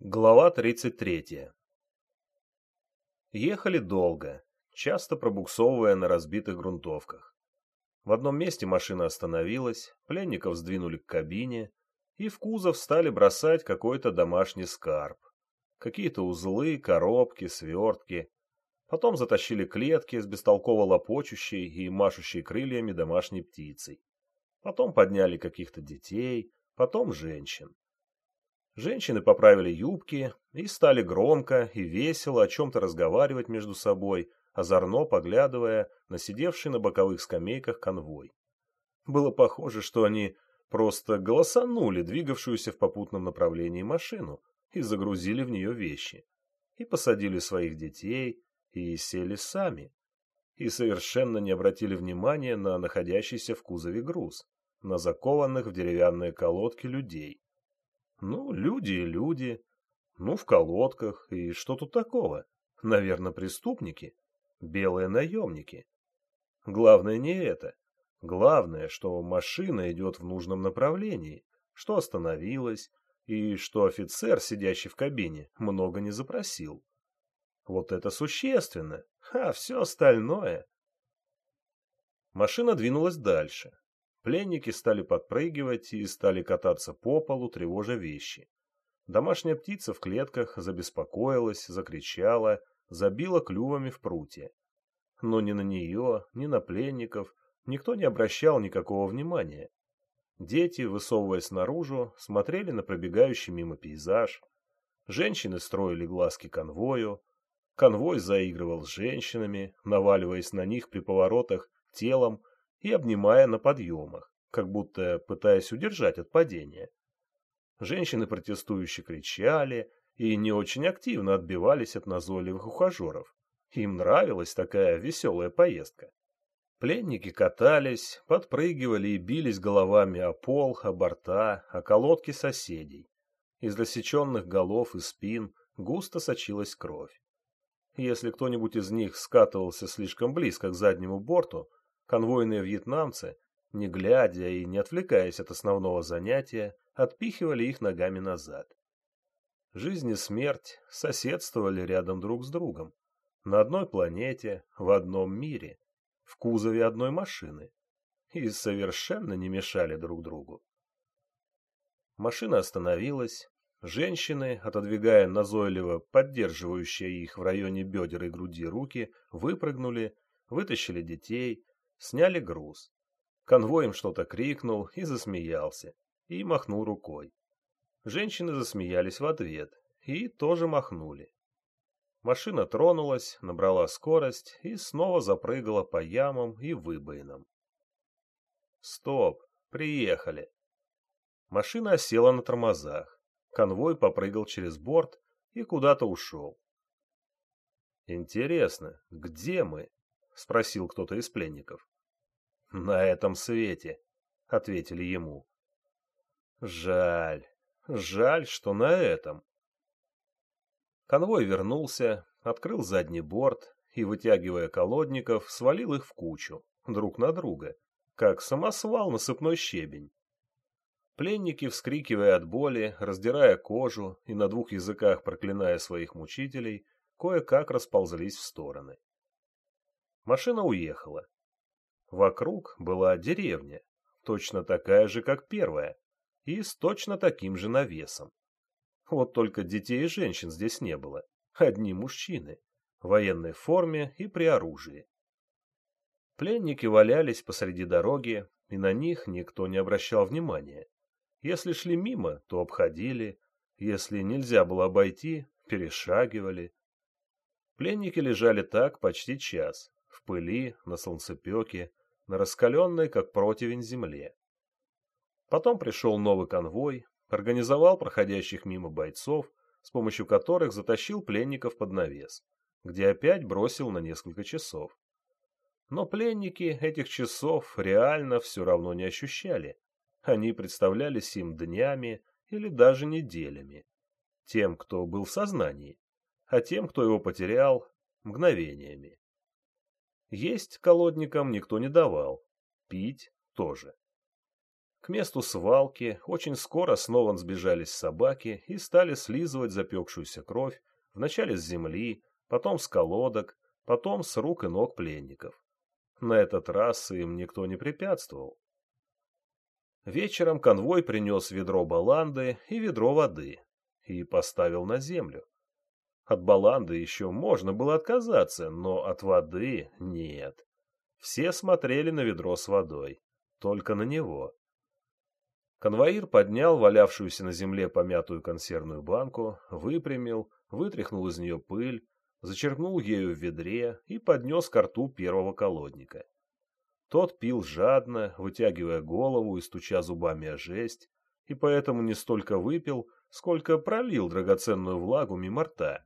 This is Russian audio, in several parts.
Глава 33 Ехали долго, часто пробуксовывая на разбитых грунтовках. В одном месте машина остановилась, пленников сдвинули к кабине, и в кузов стали бросать какой-то домашний скарб. Какие-то узлы, коробки, свертки. Потом затащили клетки с бестолково лопочущей и машущей крыльями домашней птицей. Потом подняли каких-то детей, потом женщин. Женщины поправили юбки и стали громко и весело о чем-то разговаривать между собой, озорно поглядывая на сидевший на боковых скамейках конвой. Было похоже, что они просто голосанули двигавшуюся в попутном направлении машину и загрузили в нее вещи, и посадили своих детей, и сели сами, и совершенно не обратили внимания на находящийся в кузове груз, на закованных в деревянные колодки людей ну, люди и люди. Ну, в колодках. И что тут такого? Наверное, преступники. Белые наемники. Главное не это. Главное, что машина идет в нужном направлении, что остановилась, и что офицер, сидящий в кабине, много не запросил. Вот это существенно, а все остальное... Машина двинулась дальше. Пленники стали подпрыгивать и стали кататься по полу, тревожа вещи. Домашняя птица в клетках забеспокоилась, закричала, забила клювами в прутье. Но ни на нее, ни на пленников никто не обращал никакого внимания. Дети, высовываясь наружу, смотрели на пробегающий мимо пейзаж. Женщины строили глазки конвою. Конвой заигрывал с женщинами, наваливаясь на них при поворотах телом и обнимая на подъемах, как будто пытаясь удержать от падения. Женщины протестующие кричали и не очень активно отбивались от назойливых ухажеров. Им нравилась такая веселая поездка. Пленники катались, подпрыгивали и бились головами о пол, о борта, о колодки соседей. Из рассеченных голов и спин густо сочилась кровь. Если кто-нибудь из них скатывался слишком близко к заднему борту, Конвойные вьетнамцы, не глядя и не отвлекаясь от основного занятия, отпихивали их ногами назад. Жизнь и смерть соседствовали рядом друг с другом, на одной планете, в одном мире, в кузове одной машины, и совершенно не мешали друг другу. Машина остановилась, женщины, отодвигая назойливо поддерживающие их в районе бедер и груди руки, выпрыгнули, вытащили детей, Сняли груз. Конвой им что-то крикнул и засмеялся, и махнул рукой. Женщины засмеялись в ответ и тоже махнули. Машина тронулась, набрала скорость и снова запрыгала по ямам и выбоинам. Стоп, приехали. Машина осела на тормозах. Конвой попрыгал через борт и куда-то ушел. Интересно, где мы? — спросил кто-то из пленников. «На этом свете», — ответили ему. «Жаль, жаль, что на этом». Конвой вернулся, открыл задний борт и, вытягивая колодников, свалил их в кучу, друг на друга, как самосвал насыпной щебень. Пленники, вскрикивая от боли, раздирая кожу и на двух языках проклиная своих мучителей, кое-как расползлись в стороны. Машина уехала. Вокруг была деревня, точно такая же, как первая, и с точно таким же навесом. Вот только детей и женщин здесь не было. Одни мужчины, в военной форме и при оружии. Пленники валялись посреди дороги, и на них никто не обращал внимания. Если шли мимо, то обходили, если нельзя было обойти, перешагивали. Пленники лежали так почти час, в пыли, на солнцепеке, на раскаленной, как противень, земле. Потом пришел новый конвой, организовал проходящих мимо бойцов, с помощью которых затащил пленников под навес, где опять бросил на несколько часов. Но пленники этих часов реально все равно не ощущали. Они представлялись им днями или даже неделями. Тем, кто был в сознании, а тем, кто его потерял, мгновениями. Есть колодникам никто не давал, пить тоже. К месту свалки очень скоро снова сбежались собаки и стали слизывать запекшуюся кровь вначале с земли, потом с колодок, потом с рук и ног пленников. На этот раз им никто не препятствовал. Вечером конвой принес ведро баланды и ведро воды и поставил на землю. От баланды еще можно было отказаться, но от воды нет. Все смотрели на ведро с водой, только на него. Конвоир поднял валявшуюся на земле помятую консервную банку, выпрямил, вытряхнул из нее пыль, зачерпнул ею в ведре и поднес ко рту первого колодника. Тот пил жадно, вытягивая голову и стуча зубами о жесть, и поэтому не столько выпил, сколько пролил драгоценную влагу мимо рта.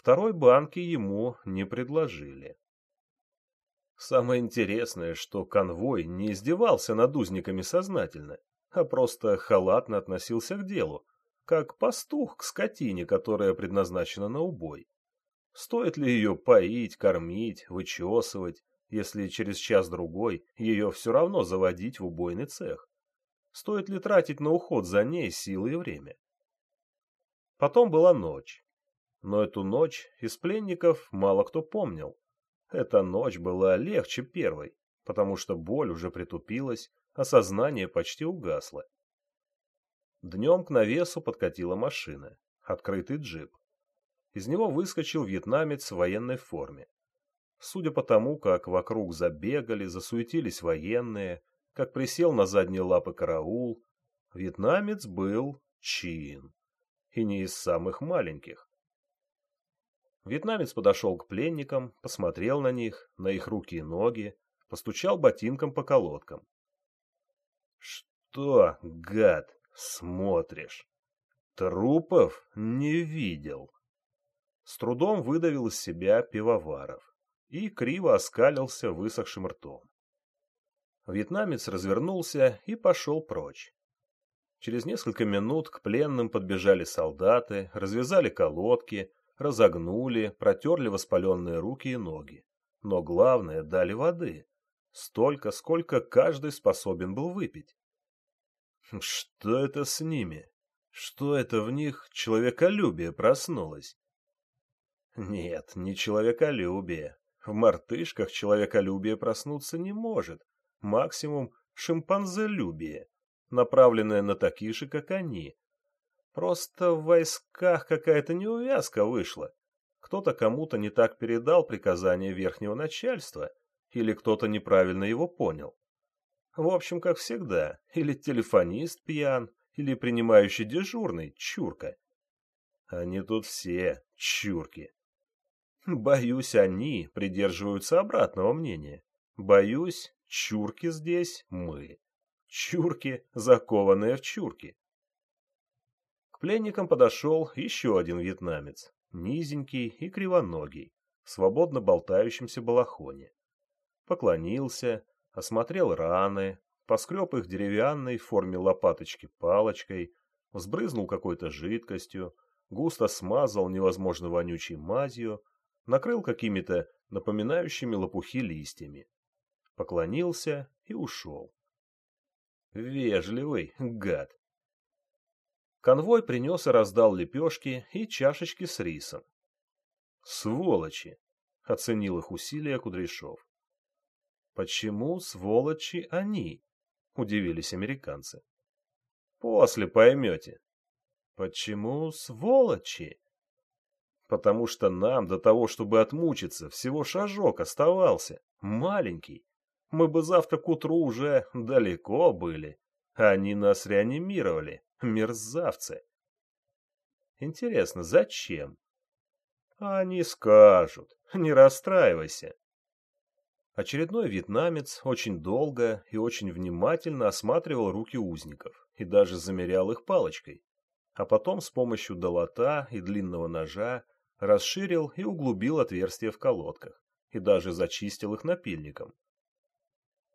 Второй банки ему не предложили. Самое интересное, что конвой не издевался над узниками сознательно, а просто халатно относился к делу, как пастух к скотине, которая предназначена на убой. Стоит ли ее поить, кормить, вычесывать, если через час-другой ее все равно заводить в убойный цех? Стоит ли тратить на уход за ней силы и время? Потом была ночь. Но эту ночь из пленников мало кто помнил. Эта ночь была легче первой, потому что боль уже притупилась, а сознание почти угасло. Днем к навесу подкатила машина, открытый джип. Из него выскочил вьетнамец в военной форме. Судя по тому, как вокруг забегали, засуетились военные, как присел на задние лапы караул, вьетнамец был чин. И не из самых маленьких. Вьетнамец подошел к пленникам, посмотрел на них, на их руки и ноги, постучал ботинком по колодкам. «Что, гад, смотришь? Трупов не видел». С трудом выдавил из себя пивоваров и криво оскалился высохшим ртом. Вьетнамец развернулся и пошел прочь. Через несколько минут к пленным подбежали солдаты, развязали колодки, разогнули, протерли воспаленные руки и ноги. Но главное, дали воды. Столько, сколько каждый способен был выпить. Что это с ними? Что это в них человеколюбие проснулось? Нет, не человеколюбие. В мартышках человеколюбие проснуться не может. Максимум шимпанзелюбие, направленное на таких же, как они. Просто в войсках какая-то неувязка вышла. Кто-то кому-то не так передал приказание верхнего начальства, или кто-то неправильно его понял. В общем, как всегда, или телефонист пьян, или принимающий дежурный, чурка. Они тут все чурки. Боюсь, они придерживаются обратного мнения. Боюсь, чурки здесь мы. Чурки, закованные в чурки. Пленникам подошел еще один вьетнамец, низенький и кривоногий, в свободно болтающемся балахоне. Поклонился, осмотрел раны, поскреб их деревянной в форме лопаточки палочкой, взбрызнул какой-то жидкостью, густо смазал невозможно вонючей мазью, накрыл какими-то напоминающими лопухи листьями, поклонился и ушел. Вежливый гад. Конвой принес и раздал лепешки и чашечки с рисом. «Сволочи!» — оценил их усилия Кудряшов. «Почему сволочи они?» — удивились американцы. «После поймете». «Почему сволочи?» потому что нам до того, чтобы отмучиться, всего шажок оставался, маленький. Мы бы завтра к утру уже далеко были, а они нас реанимировали, мерзавцы. Интересно, зачем? Они скажут, не расстраивайся. Очередной вьетнамец очень долго и очень внимательно осматривал руки узников и даже замерял их палочкой, а потом с помощью долота и длинного ножа расширил и углубил отверстия в колодках, и даже зачистил их напильником.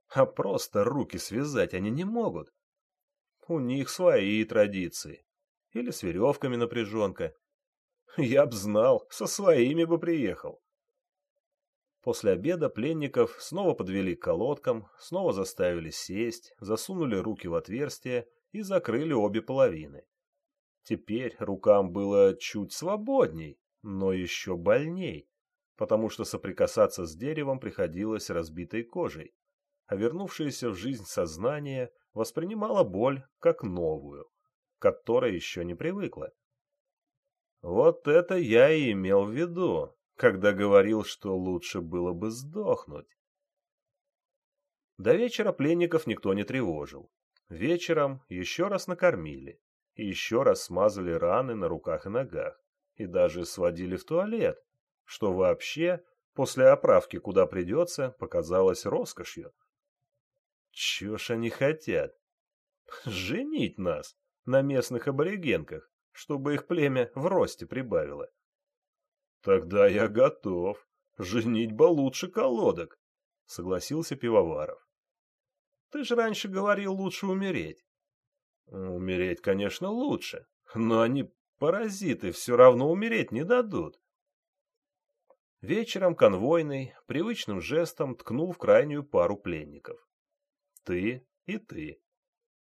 А просто руки связать они не могут. У них свои традиции. Или с веревками напряженка. Я б знал, со своими бы приехал. После обеда пленников снова подвели к колодкам, снова заставили сесть, засунули руки в отверстие и закрыли обе половины. Теперь рукам было чуть свободней, но еще больней, потому что соприкасаться с деревом приходилось разбитой кожей, а вернувшееся в жизнь сознание воспринимало боль как новую, к которой еще не привыкла. Вот это я и имел в виду, когда говорил, что лучше было бы сдохнуть. До вечера пленников никто не тревожил. Вечером еще раз накормили, еще раз смазали раны на руках и ногах, и даже сводили в туалет, что вообще после оправки куда придется показалось роскошью. Чё ж они хотят? Женить нас на местных аборигенках, чтобы их племя в росте прибавило. Тогда я готов. Женитьба лучше колодок, согласился Пивоваров. Ты же раньше говорил лучше умереть. Умереть, конечно, лучше, но они, паразиты, все равно умереть не дадут. Вечером конвойный привычным жестом ткнул в крайнюю пару пленников. Ты и ты.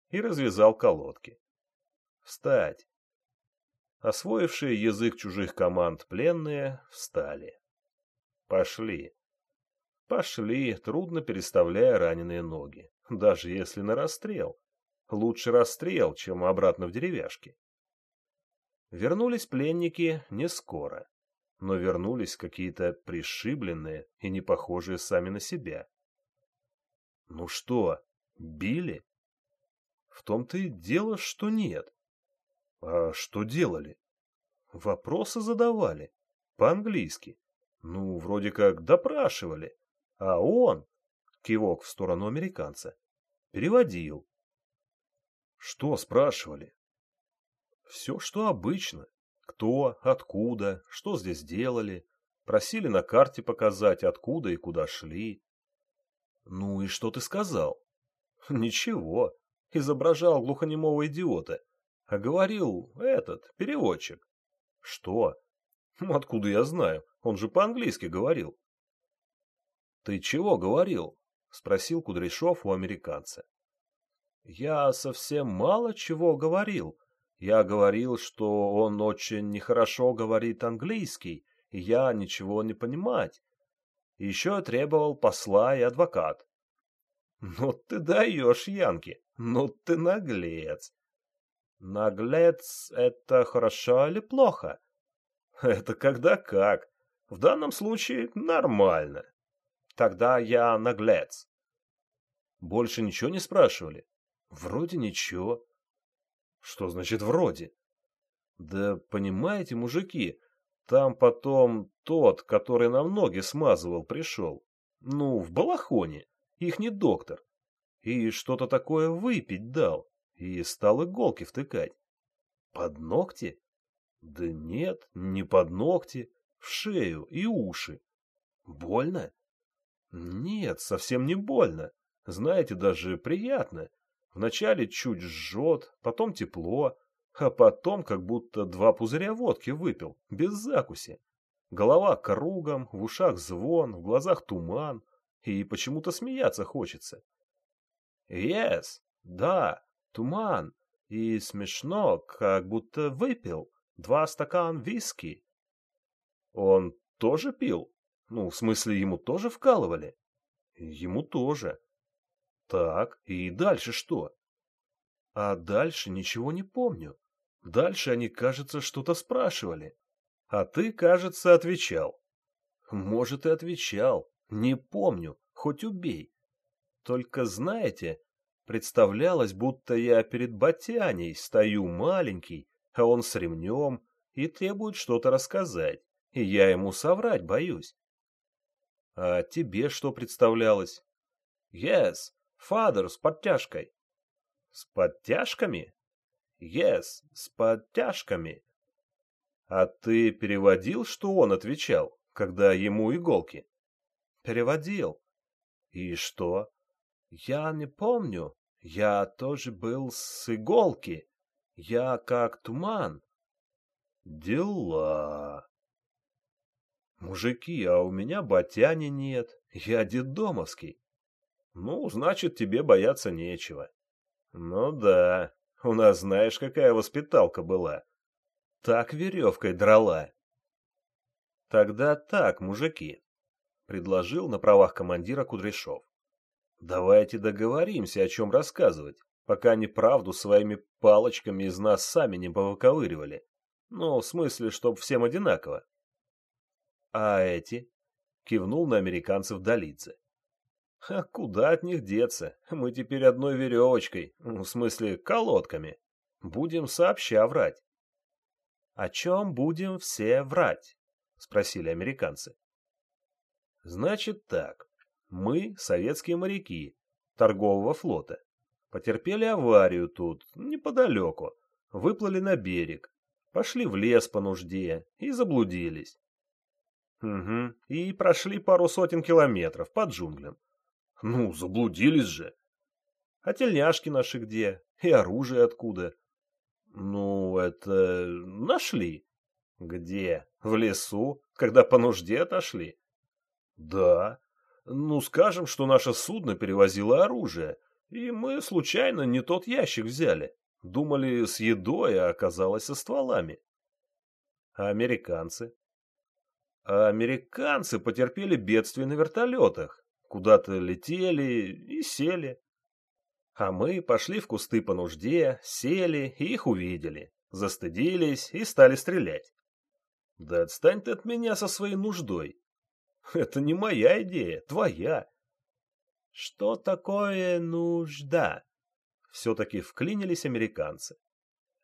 И развязал колодки. Встать. Освоившие язык чужих команд пленные встали. Пошли. Пошли, трудно переставляя раненые ноги, даже если на расстрел. Лучше расстрел, чем обратно в деревяшки. Вернулись пленники не скоро, но вернулись какие-то пришибленные и не похожие сами на себя. Ну что, били? В том-то и дело, что нет. А что делали? Вопросы задавали. По-английски. Ну, вроде как допрашивали. А он, кивок в сторону американца, переводил. Что спрашивали? Все, что обычно. Кто, откуда, что здесь делали. Просили на карте показать, откуда и куда шли. Ну и что ты сказал? Ничего. Изображал глухонемого идиота. А говорил этот, переводчик. Что? Ну, откуда я знаю? Он же по-английски говорил. Ты чего говорил? Спросил Кудряшов у американца. Я совсем мало чего говорил. Я говорил, что он очень нехорошо говорит английский, и я ничего не понимать. Еще требовал посла и адвокат. Ну ты даешь, Янки, ну ты наглец. Наглец — это хорошо или плохо? Это когда как. В данном случае нормально. Тогда я наглец. Больше ничего не спрашивали? Вроде ничего. Что значит вроде? Да понимаете, мужики, там потом тот, который на ноги смазывал, пришел. Ну, в балахоне. Их не доктор. И что-то такое выпить дал и стал иголки втыкать. Под ногти? Да нет, не под ногти, в шею и уши. Больно? Нет, совсем не больно. Знаете, даже приятно. Вначале чуть жжет, потом тепло, а потом как будто два пузыря водки выпил, без закуси. Голова кругом, в ушах звон, в глазах туман, и почему-то смеяться хочется. Yes, да, туман, и смешно, как будто выпил два стакана виски. Он тоже пил? Ну, в смысле, ему тоже вкалывали? Ему тоже. Так, и дальше что? А дальше ничего не помню. Дальше они, кажется, что-то спрашивали. А ты, кажется, отвечал. Может, и отвечал. Не помню, хоть убей. Только знаете, Представлялось, будто я перед Батяней стою маленький, а он с ремнем и требует что-то рассказать, и я ему соврать боюсь. А тебе что представлялось? Yes, father с подтяжкой. С подтяжками? Yes, с подтяжками. А ты переводил, что он отвечал, когда ему иголки? Переводил. И что? Я не помню. Я тоже был с иголки. Я как туман. Дела. Мужики, а у меня батяни нет, я детдомовский. Ну, значит, тебе бояться нечего. Ну да, у нас знаешь, какая воспиталка была. Так веревкой драла. Тогда так, мужики, предложил на правах командира Кудряшов. Давайте договоримся, о чем рассказывать, пока они правду своими палочками из нас сами не повыковыривали. Ну, в смысле, чтоб всем одинаково. А эти? Кивнул на американцев Долидзе. А куда от них деться? Мы теперь одной веревочкой, в смысле колодками. Будем сообща врать. О чем будем все врать? Спросили американцы. Значит так. Мы, советские моряки, торгового флота, потерпели аварию тут, неподалеку, выплыли на берег, пошли в лес по нужде и заблудились. Угу, и прошли пару сотен километров под джунглям. Ну, заблудились же. А тельняшки наши где? И оружие откуда? Ну, это... нашли. Где? В лесу, когда по нужде отошли? Да. Ну, скажем, что наше судно перевозило оружие, и мы случайно не тот ящик взяли. Думали с едой, а оказалось со стволами. А американцы? А американцы потерпели бедствие на вертолетах. Куда-то летели и сели. А мы пошли в кусты по нужде, сели и их увидели. Застыдились и стали стрелять. Да отстань ты от меня со своей нуждой. Это не моя идея, твоя. Что такое нужда? Все-таки вклинились американцы.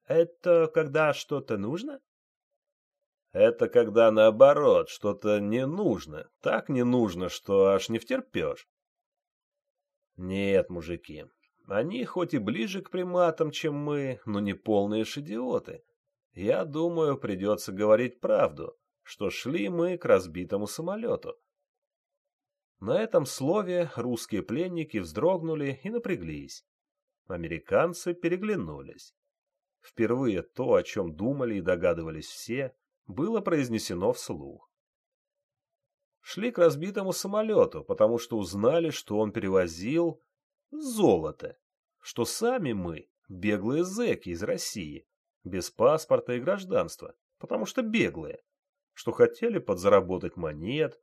Это когда что-то нужно? Это когда наоборот, что-то не нужно. Так не нужно, что аж не втерпешь. Нет, мужики, они хоть и ближе к приматам, чем мы, но не полные шидиоты. Я думаю, придется говорить правду что шли мы к разбитому самолету. На этом слове русские пленники вздрогнули и напряглись. Американцы переглянулись. Впервые то, о чем думали и догадывались все, было произнесено вслух. Шли к разбитому самолету, потому что узнали, что он перевозил золото, что сами мы — беглые зэки из России, без паспорта и гражданства, потому что беглые что хотели подзаработать монет.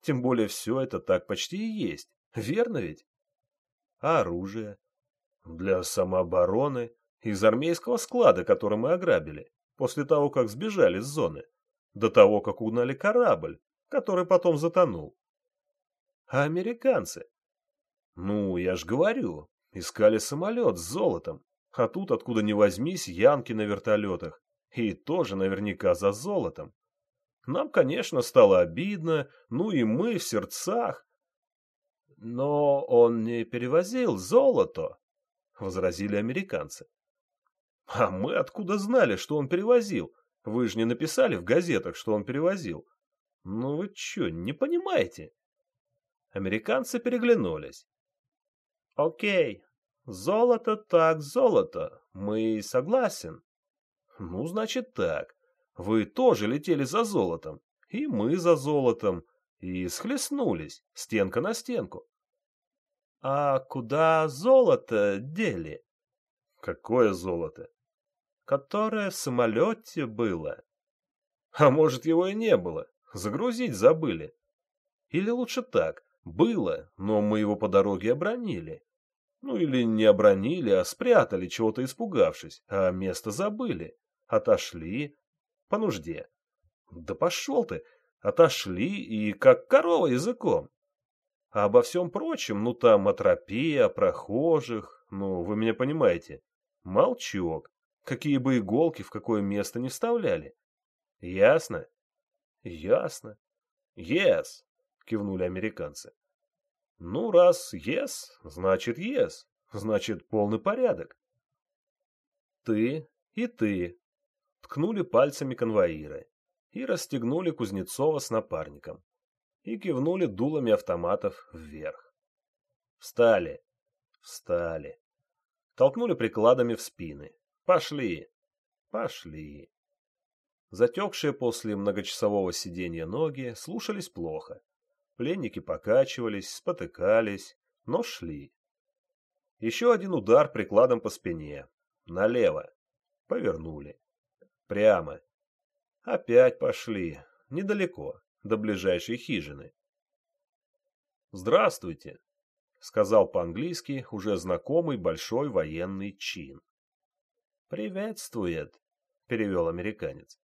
Тем более все это так почти и есть. Верно ведь? А оружие? Для самообороны. Из армейского склада, который мы ограбили. После того, как сбежали с зоны. До того, как угнали корабль, который потом затонул. А американцы? Ну, я ж говорю, искали самолет с золотом. А тут, откуда ни возьмись, янки на вертолетах. И тоже наверняка за золотом. Нам, конечно, стало обидно, ну и мы в сердцах. Но он не перевозил золото, — возразили американцы. А мы откуда знали, что он перевозил? Вы же не написали в газетах, что он перевозил. Ну вы что, не понимаете? Американцы переглянулись. Окей, золото так золото, мы согласен. Ну, значит так. Вы тоже летели за золотом, и мы за золотом, и схлестнулись, стенка на стенку. А куда золото дели? Какое золото? Которое в самолете было. А может, его и не было, загрузить забыли. Или лучше так, было, но мы его по дороге обронили. Ну или не обронили, а спрятали, чего-то испугавшись, а место забыли. Отошли, по нужде. Да пошел ты, отошли и как корова языком. А обо всем прочем, ну там о тропе, о прохожих, ну вы меня понимаете, молчок, какие бы иголки в какое место не вставляли. Ясно? Ясно. Yes, кивнули американцы. Ну, раз yes, значит yes, значит полный порядок. Ты и ты, ткнули пальцами конвоиры и расстегнули Кузнецова с напарником и кивнули дулами автоматов вверх. Встали, встали, толкнули прикладами в спины. Пошли, пошли. Затекшие после многочасового сидения ноги слушались плохо. Пленники покачивались, спотыкались, но шли. Еще один удар прикладом по спине. Налево. Повернули. Прямо. Опять пошли. Недалеко, до ближайшей хижины. «Здравствуйте», — сказал по-английски уже знакомый большой военный чин. «Приветствует», — перевел американец.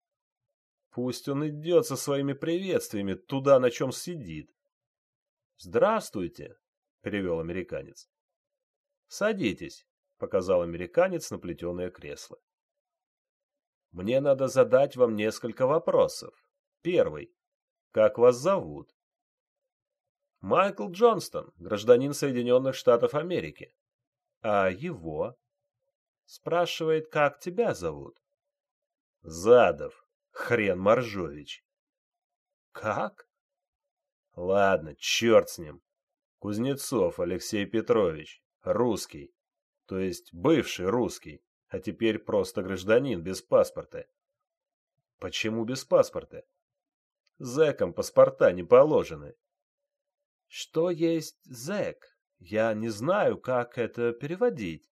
«Пусть он идет со своими приветствиями туда, на чем сидит». «Здравствуйте», — перевел американец. «Садитесь», — показал американец на плетеное кресло. «Мне надо задать вам несколько вопросов. Первый. Как вас зовут?» «Майкл Джонстон, гражданин Соединенных Штатов Америки». «А его?» «Спрашивает, как тебя зовут?» «Задов. Хрен Моржович». «Как?» «Ладно, черт с ним. Кузнецов Алексей Петрович. Русский. То есть бывший русский, а теперь просто гражданин без паспорта. Почему без паспорта? Зэкам паспорта не положены. Что есть зэк? Я не знаю, как это переводить.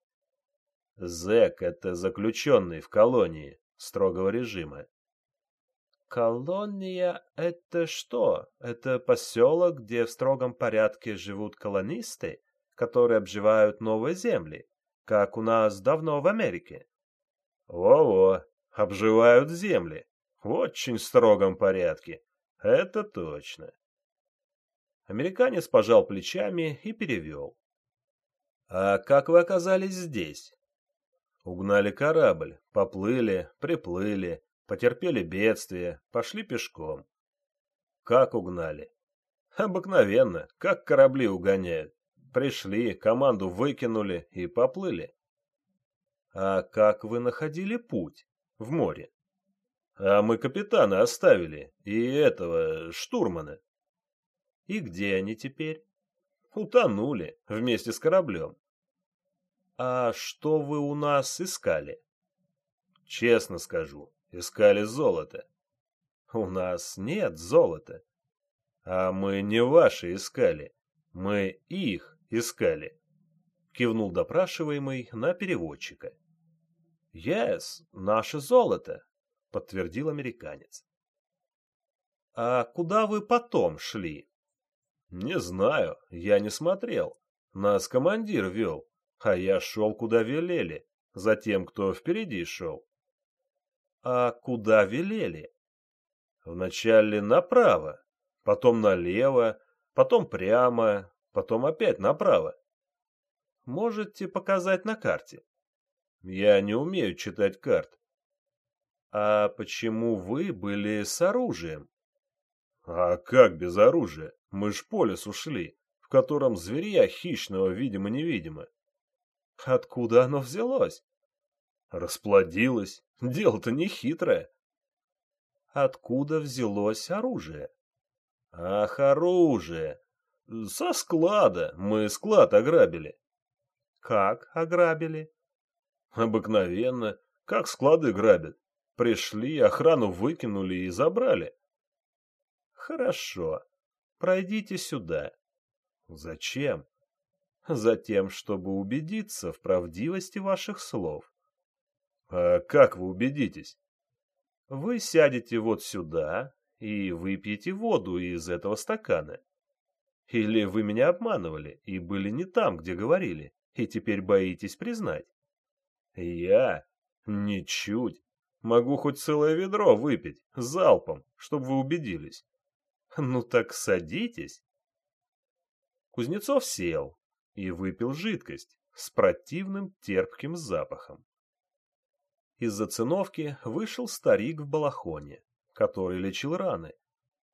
Зэк — это заключенный в колонии строгого режима. Колония — это что? Это поселок, где в строгом порядке живут колонисты? которые обживают новые земли, как у нас давно в Америке. Во-во, обживают земли. В очень строгом порядке. Это точно. Американец пожал плечами и перевел. «А как вы оказались здесь?» «Угнали корабль, поплыли, приплыли, потерпели бедствие, пошли пешком». «Как угнали?» «Обыкновенно, как корабли угоняют. Пришли, команду выкинули и поплыли. А как вы находили путь в море? А мы капитана оставили и этого штурмана. И где они теперь? Утонули вместе с кораблем. А что вы у нас искали? Честно скажу, искали золото. У нас нет золота. А мы не ваши искали, мы их искали. Кивнул допрашиваемый на переводчика. Yes, наше золото, подтвердил американец. А куда вы потом шли? Не знаю, я не смотрел. Нас командир вел, а я шел, куда велели, за тем, кто впереди шел. А куда велели? Вначале направо, потом налево, потом прямо, потом опять направо. Можете показать на карте? Я не умею читать карт. А почему вы были с оружием? А как без оружия? Мы ж по лесу шли, в котором зверя хищного видимо-невидимо. Откуда оно взялось? Расплодилось. Дело-то не хитрое. Откуда взялось оружие? Ах, оружие! Со склада. Мы склад ограбили. Как ограбили? Обыкновенно. Как склады грабят. Пришли, охрану выкинули и забрали. Хорошо. Пройдите сюда. Зачем? Затем, чтобы убедиться в правдивости ваших слов. А как вы убедитесь? Вы сядете вот сюда и выпьете воду из этого стакана. Или вы меня обманывали и были не там, где говорили, и теперь боитесь признать? Я? Ничуть. Могу хоть целое ведро выпить, залпом, чтобы вы убедились. Ну так садитесь. Кузнецов сел и выпил жидкость с противным терпким запахом. Из-за циновки вышел старик в балахоне, который лечил раны,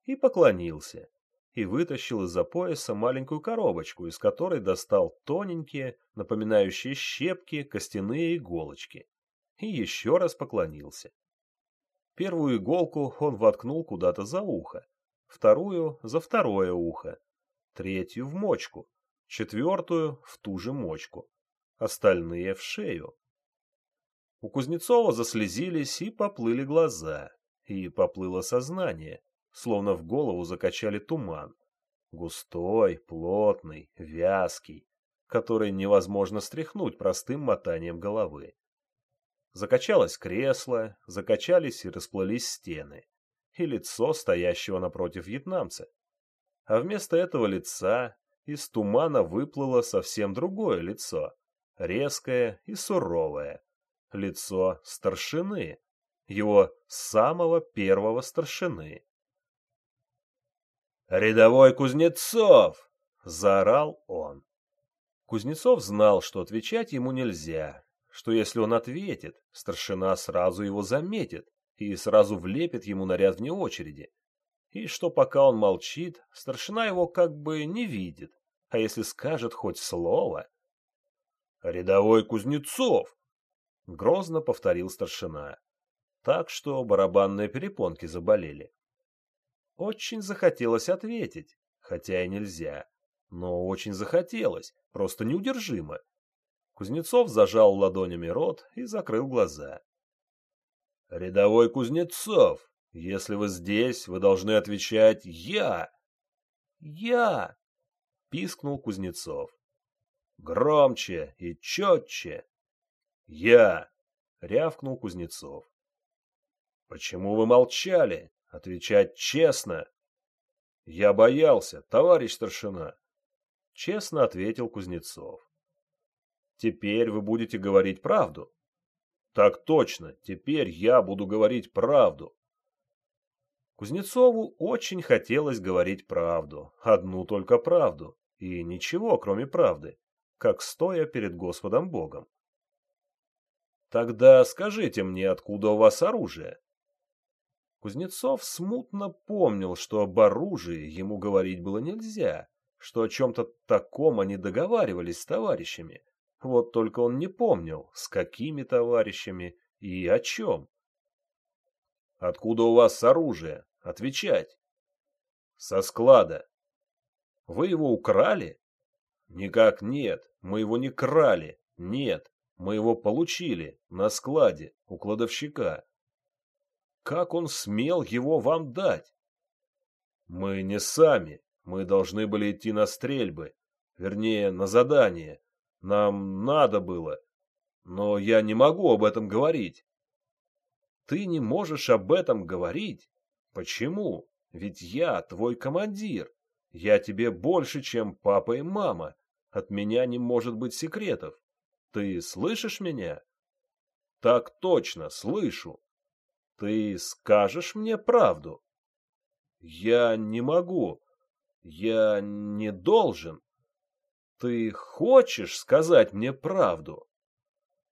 и поклонился и вытащил из-за пояса маленькую коробочку, из которой достал тоненькие, напоминающие щепки, костяные иголочки. И еще раз поклонился. Первую иголку он воткнул куда-то за ухо, вторую — за второе ухо, третью — в мочку, четвертую — в ту же мочку, остальные — в шею. У Кузнецова заслезились и поплыли глаза, и поплыло сознание, словно в голову закачали туман. Густой, плотный, вязкий, который невозможно стряхнуть простым мотанием головы. Закачалось кресло, закачались и расплылись стены, и лицо стоящего напротив вьетнамца. А вместо этого лица из тумана выплыло совсем другое лицо, резкое и суровое. Лицо старшины, его самого первого старшины. «Рядовой Кузнецов!» — заорал он. Кузнецов знал, что отвечать ему нельзя, что если он ответит, старшина сразу его заметит и сразу влепит ему наряд вне очереди, и что пока он молчит, старшина его как бы не видит, а если скажет хоть слово... «Рядовой Кузнецов!» — грозно повторил старшина, так что барабанные перепонки заболели. Очень захотелось ответить, хотя и нельзя. Но очень захотелось, просто неудержимо. Кузнецов зажал ладонями рот и закрыл глаза. «Рядовой Кузнецов, если вы здесь, вы должны отвечать «Я». «Я», — пискнул Кузнецов. «Громче и четче». «Я», — рявкнул Кузнецов. «Почему вы молчали?» Отвечать честно. Я боялся, товарищ старшина. Честно ответил Кузнецов. Теперь вы будете говорить правду. Так точно, теперь я буду говорить правду. Кузнецову очень хотелось говорить правду, одну только правду, и ничего, кроме правды, как стоя перед Господом Богом. Тогда скажите мне, откуда у вас оружие? Кузнецов смутно помнил, что об оружии ему говорить было нельзя, что о чем-то таком они договаривались с товарищами. Вот только он не помнил, с какими товарищами и о чем. «Откуда у вас оружие? Отвечать!» «Со склада». «Вы его украли?» «Никак нет, мы его не крали, нет, мы его получили на складе у кладовщика». Как он смел его вам дать? Мы не сами. Мы должны были идти на стрельбы. Вернее, на задание. Нам надо было. Но я не могу об этом говорить. Ты не можешь об этом говорить? Почему? Ведь я твой командир. Я тебе больше, чем папа и мама. От меня не может быть секретов. Ты слышишь меня? Так точно, слышу. Ты скажешь мне правду? Я не могу. Я не должен. Ты хочешь сказать мне правду?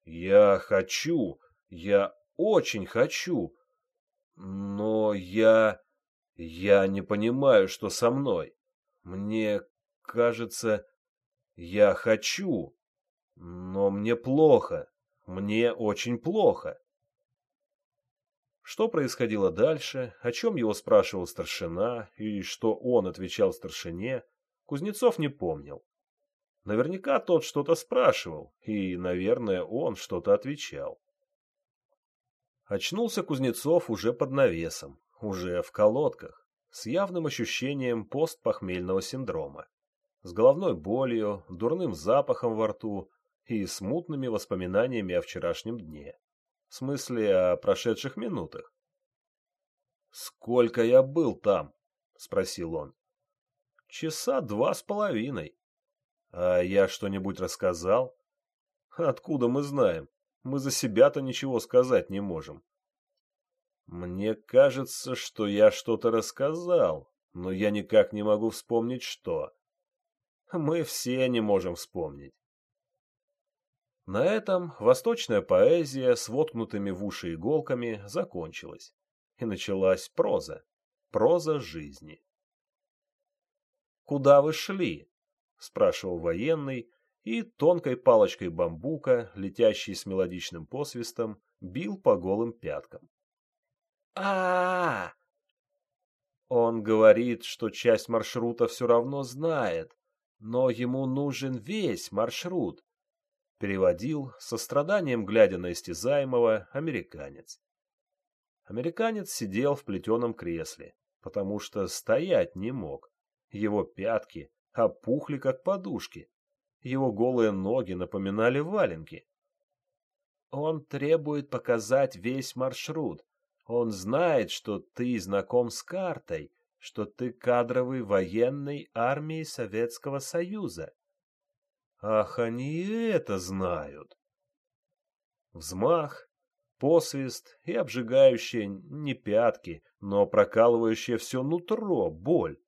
Я хочу. Я очень хочу. Но я... Я не понимаю, что со мной. Мне кажется, я хочу. Но мне плохо. Мне очень плохо. Что происходило дальше, о чем его спрашивал старшина и что он отвечал старшине, Кузнецов не помнил. Наверняка тот что-то спрашивал, и, наверное, он что-то отвечал. Очнулся Кузнецов уже под навесом, уже в колодках, с явным ощущением постпохмельного синдрома, с головной болью, дурным запахом во рту и смутными воспоминаниями о вчерашнем дне. В смысле, о прошедших минутах. «Сколько я был там?» — спросил он. «Часа два с половиной». «А я что-нибудь рассказал?» «Откуда мы знаем? Мы за себя-то ничего сказать не можем». «Мне кажется, что я что-то рассказал, но я никак не могу вспомнить, что». «Мы все не можем вспомнить». На этом восточная поэзия с воткнутыми в уши иголками закончилась, и началась проза, проза жизни. «Куда вы шли?» — спрашивал военный, и тонкой палочкой бамбука, летящей с мелодичным посвистом, бил по голым пяткам. а, -а, -а Он говорит, что часть маршрута все равно знает, но ему нужен весь маршрут, переводил, со страданием глядя на истязаемого, американец. Американец сидел в плетеном кресле, потому что стоять не мог. Его пятки опухли, как подушки. Его голые ноги напоминали валенки. Он требует показать весь маршрут. Он знает, что ты знаком с картой, что ты кадровый военный армии Советского Союза. Ах, они это знают. Взмах, посвист и обжигающие не пятки, но прокалывающее все нутро боль.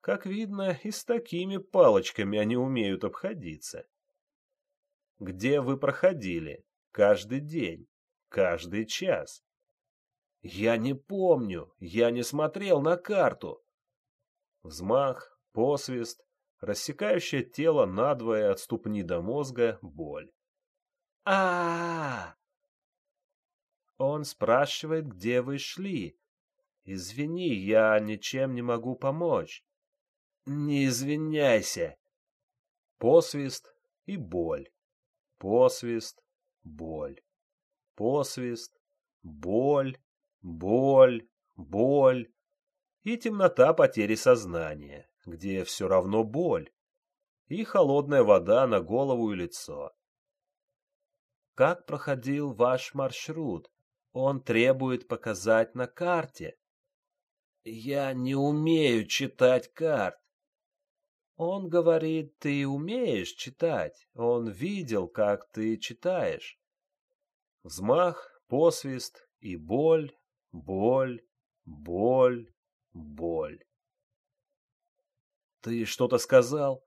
Как видно, и с такими палочками они умеют обходиться. Где вы проходили? Каждый день, каждый час. Я не помню, я не смотрел на карту. Взмах, посвист, рассекающее тело надвое от ступни до мозга боль. а, -а, -а Он спрашивает, где вы шли. Извини, я ничем не могу помочь. Не извиняйся. Посвист и боль. Посвист, боль. Посвист, боль, боль, боль. И темнота потери сознания где все равно боль, и холодная вода на голову и лицо. Как проходил ваш маршрут? Он требует показать на карте. Я не умею читать карт. Он говорит, ты умеешь читать. Он видел, как ты читаешь. Взмах, посвист и боль, боль, боль, боль. Ты что-то сказал?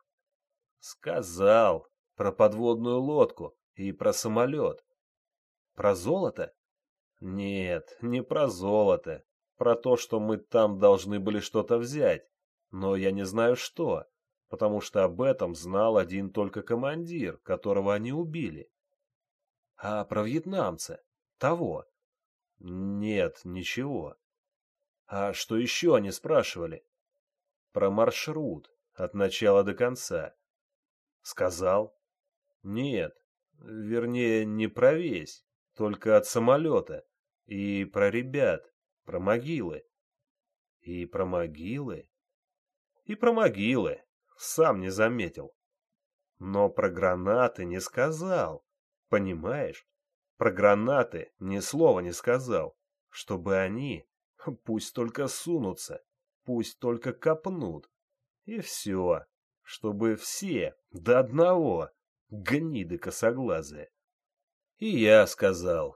Сказал. Про подводную лодку и про самолет. Про золото? Нет, не про золото. Про то, что мы там должны были что-то взять. Но я не знаю что, потому что об этом знал один только командир, которого они убили. А про вьетнамца? Того? Нет, ничего. А что еще они спрашивали? Про маршрут, от начала до конца. Сказал? Нет, вернее, не про весь, только от самолета. И про ребят, про могилы. И про могилы? И про могилы, сам не заметил. Но про гранаты не сказал, понимаешь? Про гранаты ни слова не сказал, чтобы они, пусть только сунутся, Пусть только копнут. И все. Чтобы все, до одного, гниды косоглазые. И я сказал.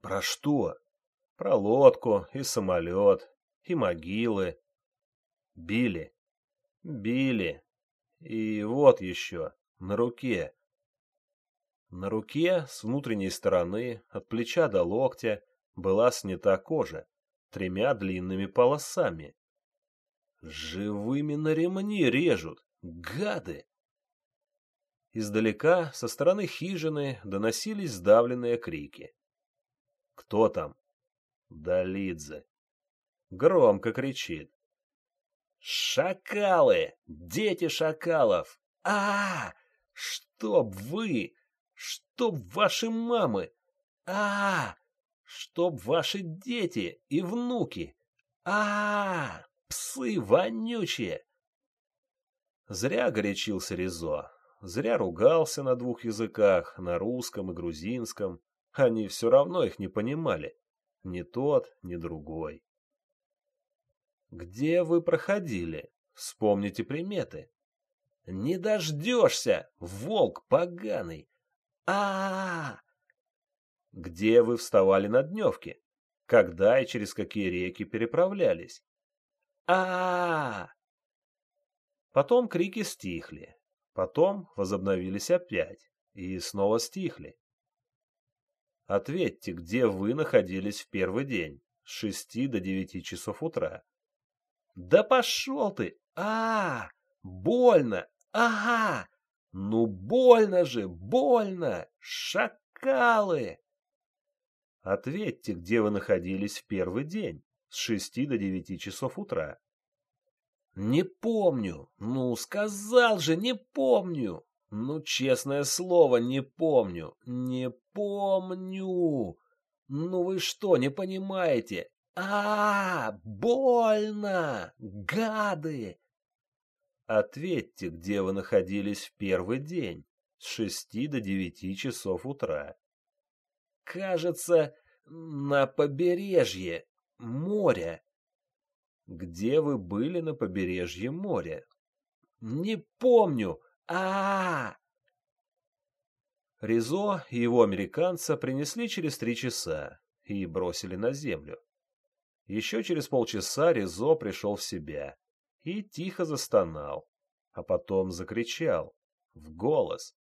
Про что? Про лодку и самолет, и могилы. Били. Били. И вот еще, на руке. На руке, с внутренней стороны, от плеча до локтя, была снята кожа, тремя длинными полосами. Живыми на ремни режут, гады! Издалека, со стороны хижины, доносились сдавленные крики. Кто там? Долидзе. Громко кричит. «Шакалы! Дети шакалов! а, -а, -а Чтоб вы! Чтоб ваши мамы! а, -а, -а Чтоб ваши дети и внуки! а, -а, -а Псы вонючие! Зря горячился Резо, зря ругался на двух языках, на русском и грузинском. Они все равно их не понимали. Ни тот, ни другой. Где вы проходили? Вспомните приметы. Не дождешься, волк поганый. а а, -а! Где вы вставали на дневке? Когда и через какие реки переправлялись? А, Потом крики стихли. Потом возобновились опять. И снова стихли. Ответьте, где вы находились в первый день, с шести до девяти часов утра. Да пошел ты! а, -а, -а Больно! Ага! Ну больно же, больно! Шакалы! Ответьте, где вы находились в первый день, с шести до девяти часов утра. Не помню. Ну, сказал же, не помню. Ну, честное слово, не помню. Не помню. Ну вы что, не понимаете? А, -а, -а больно! Гады! Ответьте, где вы находились в первый день, с шести до девяти часов утра. Кажется, на побережье моря. Где вы были на побережье моря? Не помню. А, -а, -а Ризо и его американца принесли через три часа и бросили на землю. Еще через полчаса Ризо пришел в себя и тихо застонал, а потом закричал в голос.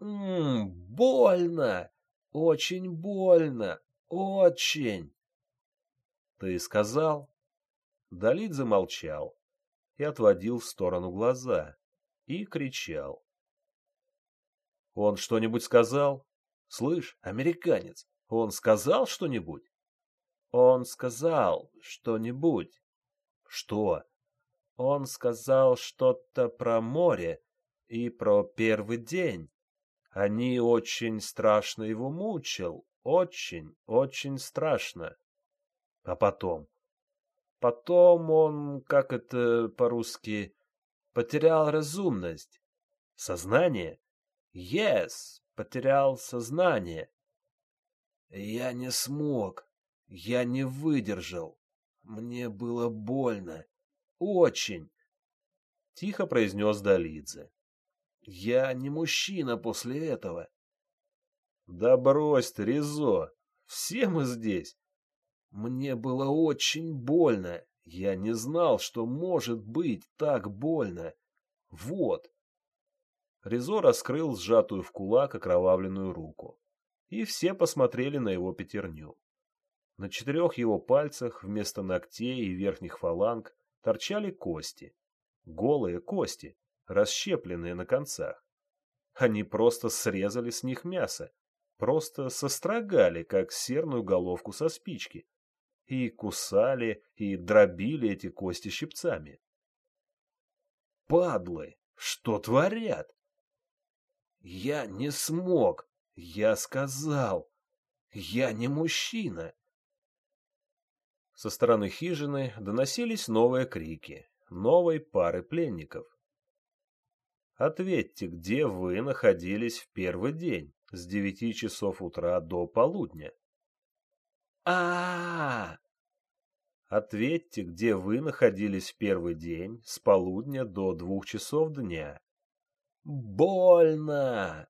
«Ммм, больно! Очень больно! Очень!» «Ты сказал?» Далит замолчал и отводил в сторону глаза и кричал. Он что-нибудь сказал? Слышь, американец, он сказал что-нибудь? Он сказал что-нибудь. Что? Он сказал что-то про море и про первый день. Они очень страшно его мучил. Очень, очень страшно. А потом? Потом он, как это по-русски, потерял разумность. Сознание? Yes, потерял сознание. Я не смог. Я не выдержал. Мне было больно. Очень. Тихо произнес Долидзе. Я не мужчина после этого. Да брось ты, Ризо. Все мы здесь. Мне было очень больно. Я не знал, что может быть так больно. Вот. Ризо раскрыл сжатую в кулак окровавленную руку. И все посмотрели на его пятерню. На четырех его пальцах вместо ногтей и верхних фаланг торчали кости. Голые кости, расщепленные на концах. Они просто срезали с них мясо, просто сострогали, как серную головку со спички, и кусали, и дробили эти кости щипцами. Падлы! Что творят? Я не смог. Я сказал. Я не мужчина. Со стороны хижины доносились новые крики, новой пары пленников. Ответьте, где вы находились в первый день, с девяти часов утра до полудня? А, Ответьте, где вы находились в первый день, с полудня до двух часов дня. Больно!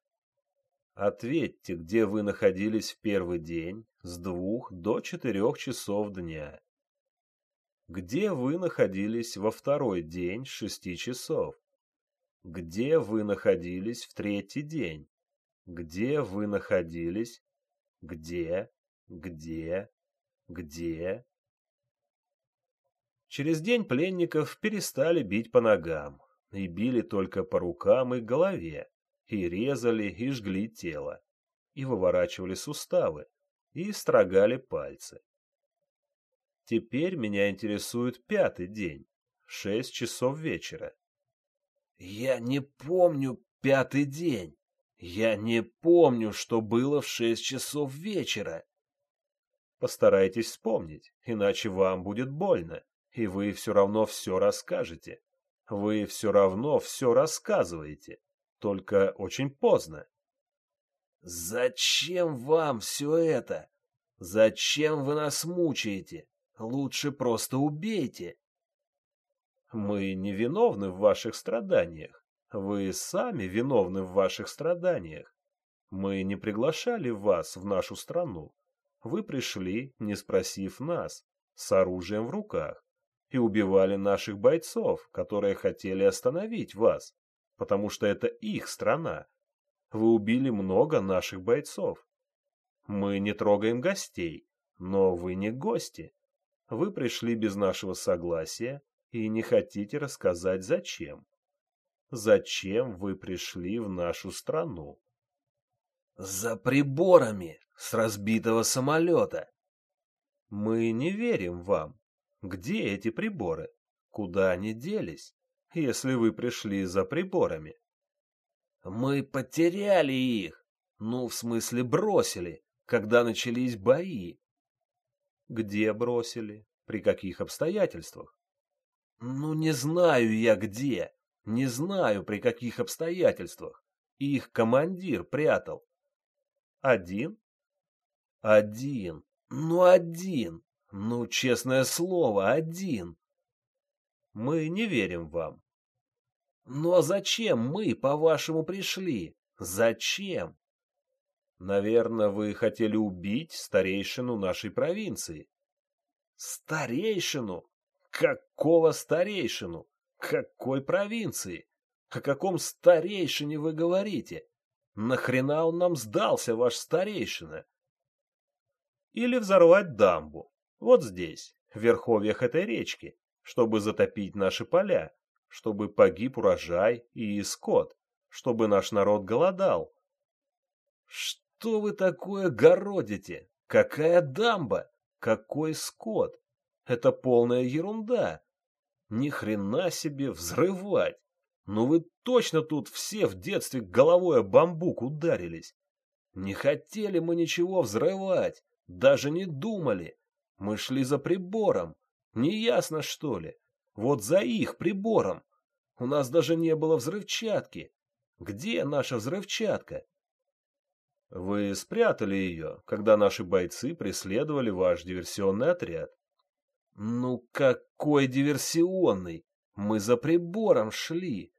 Ответьте, где вы находились в первый день с двух до четырех часов дня. Где вы находились во второй день с шести часов? Где вы находились в третий день? Где вы находились? Где? Где? Где? Через день пленников перестали бить по ногам, и били только по рукам и голове, и резали, и жгли тело, и выворачивали суставы, и строгали пальцы. Теперь меня интересует пятый день, шесть часов вечера. Я не помню пятый день. Я не помню, что было в шесть часов вечера. Постарайтесь вспомнить, иначе вам будет больно, и вы все равно все расскажете. Вы все равно все рассказываете, только очень поздно. Зачем вам все это? Зачем вы нас мучаете? Лучше просто убейте. Мы не виновны в ваших страданиях. Вы сами виновны в ваших страданиях. Мы не приглашали вас в нашу страну. Вы пришли, не спросив нас, с оружием в руках и убивали наших бойцов, которые хотели остановить вас, потому что это их страна. Вы убили много наших бойцов. Мы не трогаем гостей, но вы не гости. Вы пришли без нашего согласия и не хотите рассказать зачем. Зачем вы пришли в нашу страну? За приборами с разбитого самолета. Мы не верим вам. Где эти приборы? Куда они делись, если вы пришли за приборами? Мы потеряли их. Ну, в смысле, бросили. когда начались бои. Где бросили? При каких обстоятельствах? Ну, не знаю я где. Не знаю, при каких обстоятельствах. Их командир прятал. Один? Один. Ну, один. Ну, честное слово, один. Мы не верим вам. Ну а зачем мы, по-вашему, пришли? Зачем? Наверное, вы хотели убить старейшину нашей провинции. Старейшину? Какого старейшину? Какой провинции? О каком старейшине вы говорите? Нахрена он нам сдался, ваш старейшина? Или взорвать дамбу, вот здесь, в верховьях этой речки, чтобы затопить наши поля, чтобы погиб урожай и скот, чтобы наш народ голодал. Что вы такое городите? Какая дамба? Какой скот? Это полная ерунда. Ни хрена себе взрывать. Ну вы точно тут все в детстве головой о бамбук ударились. Не хотели мы ничего взрывать, даже не думали. Мы шли за прибором. Неясно, что ли? Вот за их прибором. У нас даже не было взрывчатки. Где наша взрывчатка? Вы спрятали ее, когда наши бойцы преследовали ваш диверсионный отряд. Ну какой диверсионный? Мы за прибором шли.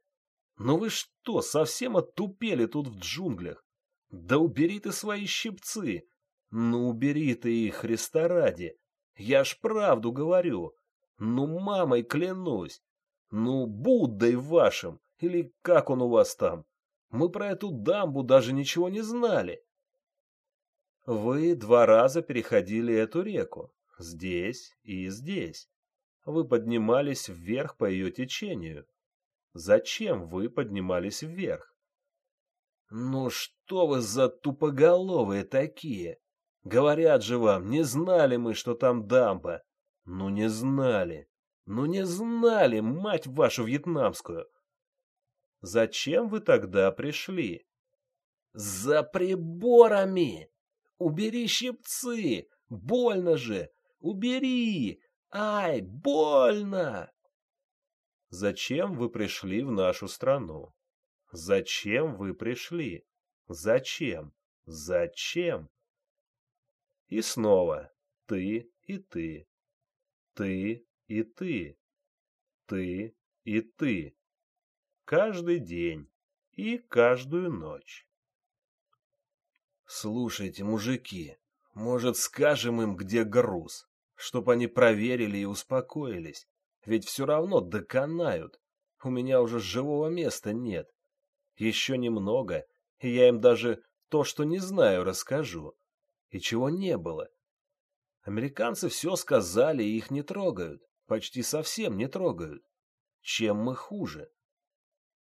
Ну вы что, совсем оттупели тут в джунглях? Да убери ты свои щипцы. Ну убери ты их, Христа ради. Я ж правду говорю. Ну мамой клянусь. Ну Буддой вашим, или как он у вас там. Мы про эту дамбу даже ничего не знали. Вы два раза переходили эту реку, здесь и здесь. Вы поднимались вверх по ее течению. Зачем вы поднимались вверх? Ну что вы за тупоголовые такие? Говорят же вам, не знали мы, что там дамба. Ну не знали. Ну не знали, мать вашу вьетнамскую. Зачем вы тогда пришли? За приборами. Убери щипцы. Больно же. Убери. Ай, больно. Зачем вы пришли в нашу страну? Зачем вы пришли? Зачем? Зачем? И снова ты и ты. Ты и ты. Ты и ты. Каждый день и каждую ночь. Слушайте, мужики, может, скажем им, где груз, чтоб они проверили и успокоились, ведь все равно доконают. У меня уже живого места нет. Еще немного, и я им даже то, что не знаю, расскажу и чего не было. Американцы все сказали и их не трогают, почти совсем не трогают. Чем мы хуже?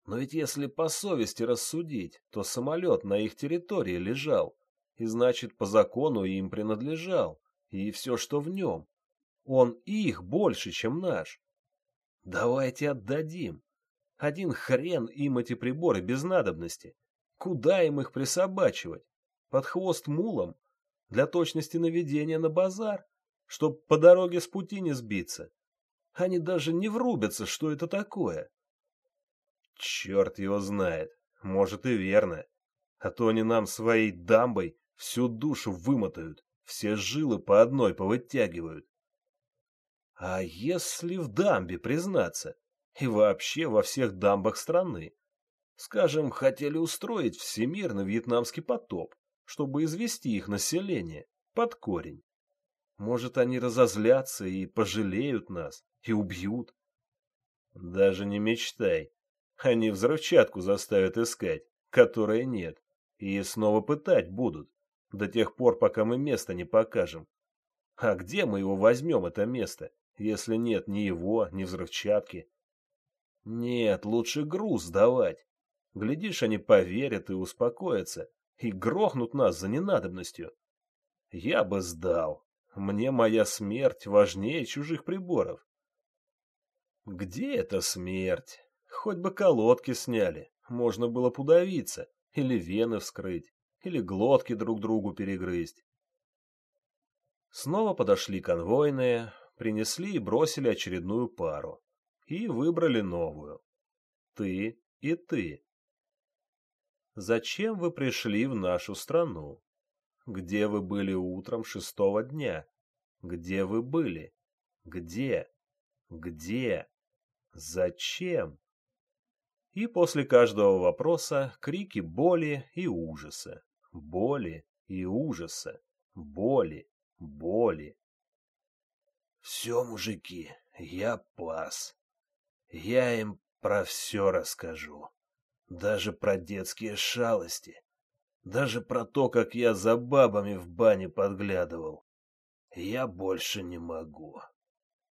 Но ведь если по совести рассудить, то самолет на их территории лежал, и значит по закону им принадлежал, и все, что в нем. Он их больше, чем наш. Давайте отдадим. Один хрен им эти приборы без надобности. Куда им их присобачивать? Под хвост мулом? Для точности наведения на базар, чтоб по дороге с пути не сбиться. Они даже не врубятся, что это такое. Черт его знает, может и верно. А то они нам своей дамбой всю душу вымотают, все жилы по одной повытягивают. А если в дамбе признаться? И вообще во всех дамбах страны? Скажем, хотели устроить всемирный вьетнамский потоп чтобы извести их население под корень. Может, они разозлятся и пожалеют нас, и убьют. Даже не мечтай. Они взрывчатку заставят искать, которой нет, и снова пытать будут, до тех пор, пока мы место не покажем. А где мы его возьмем, это место, если нет ни его, ни взрывчатки? Нет, лучше груз сдавать. Глядишь, они поверят и успокоятся, и грохнут нас за ненадобностью. Я бы сдал. Мне моя смерть важнее чужих приборов. Где эта смерть? Хоть бы колодки сняли, можно было подавиться, или вены вскрыть, или глотки друг другу перегрызть. Снова подошли конвойные, принесли и бросили очередную пару. И выбрали новую. Ты и ты. Зачем вы пришли в нашу страну? Где вы были утром шестого дня? Где вы были? Где? Где? Зачем? И после каждого вопроса крики боли и ужаса, боли и ужаса, боли, боли. Все, мужики, я пас. Я им про все расскажу. Даже про детские шалости. Даже про то, как я за бабами в бане подглядывал. Я больше не могу.